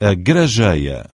a Grajeia.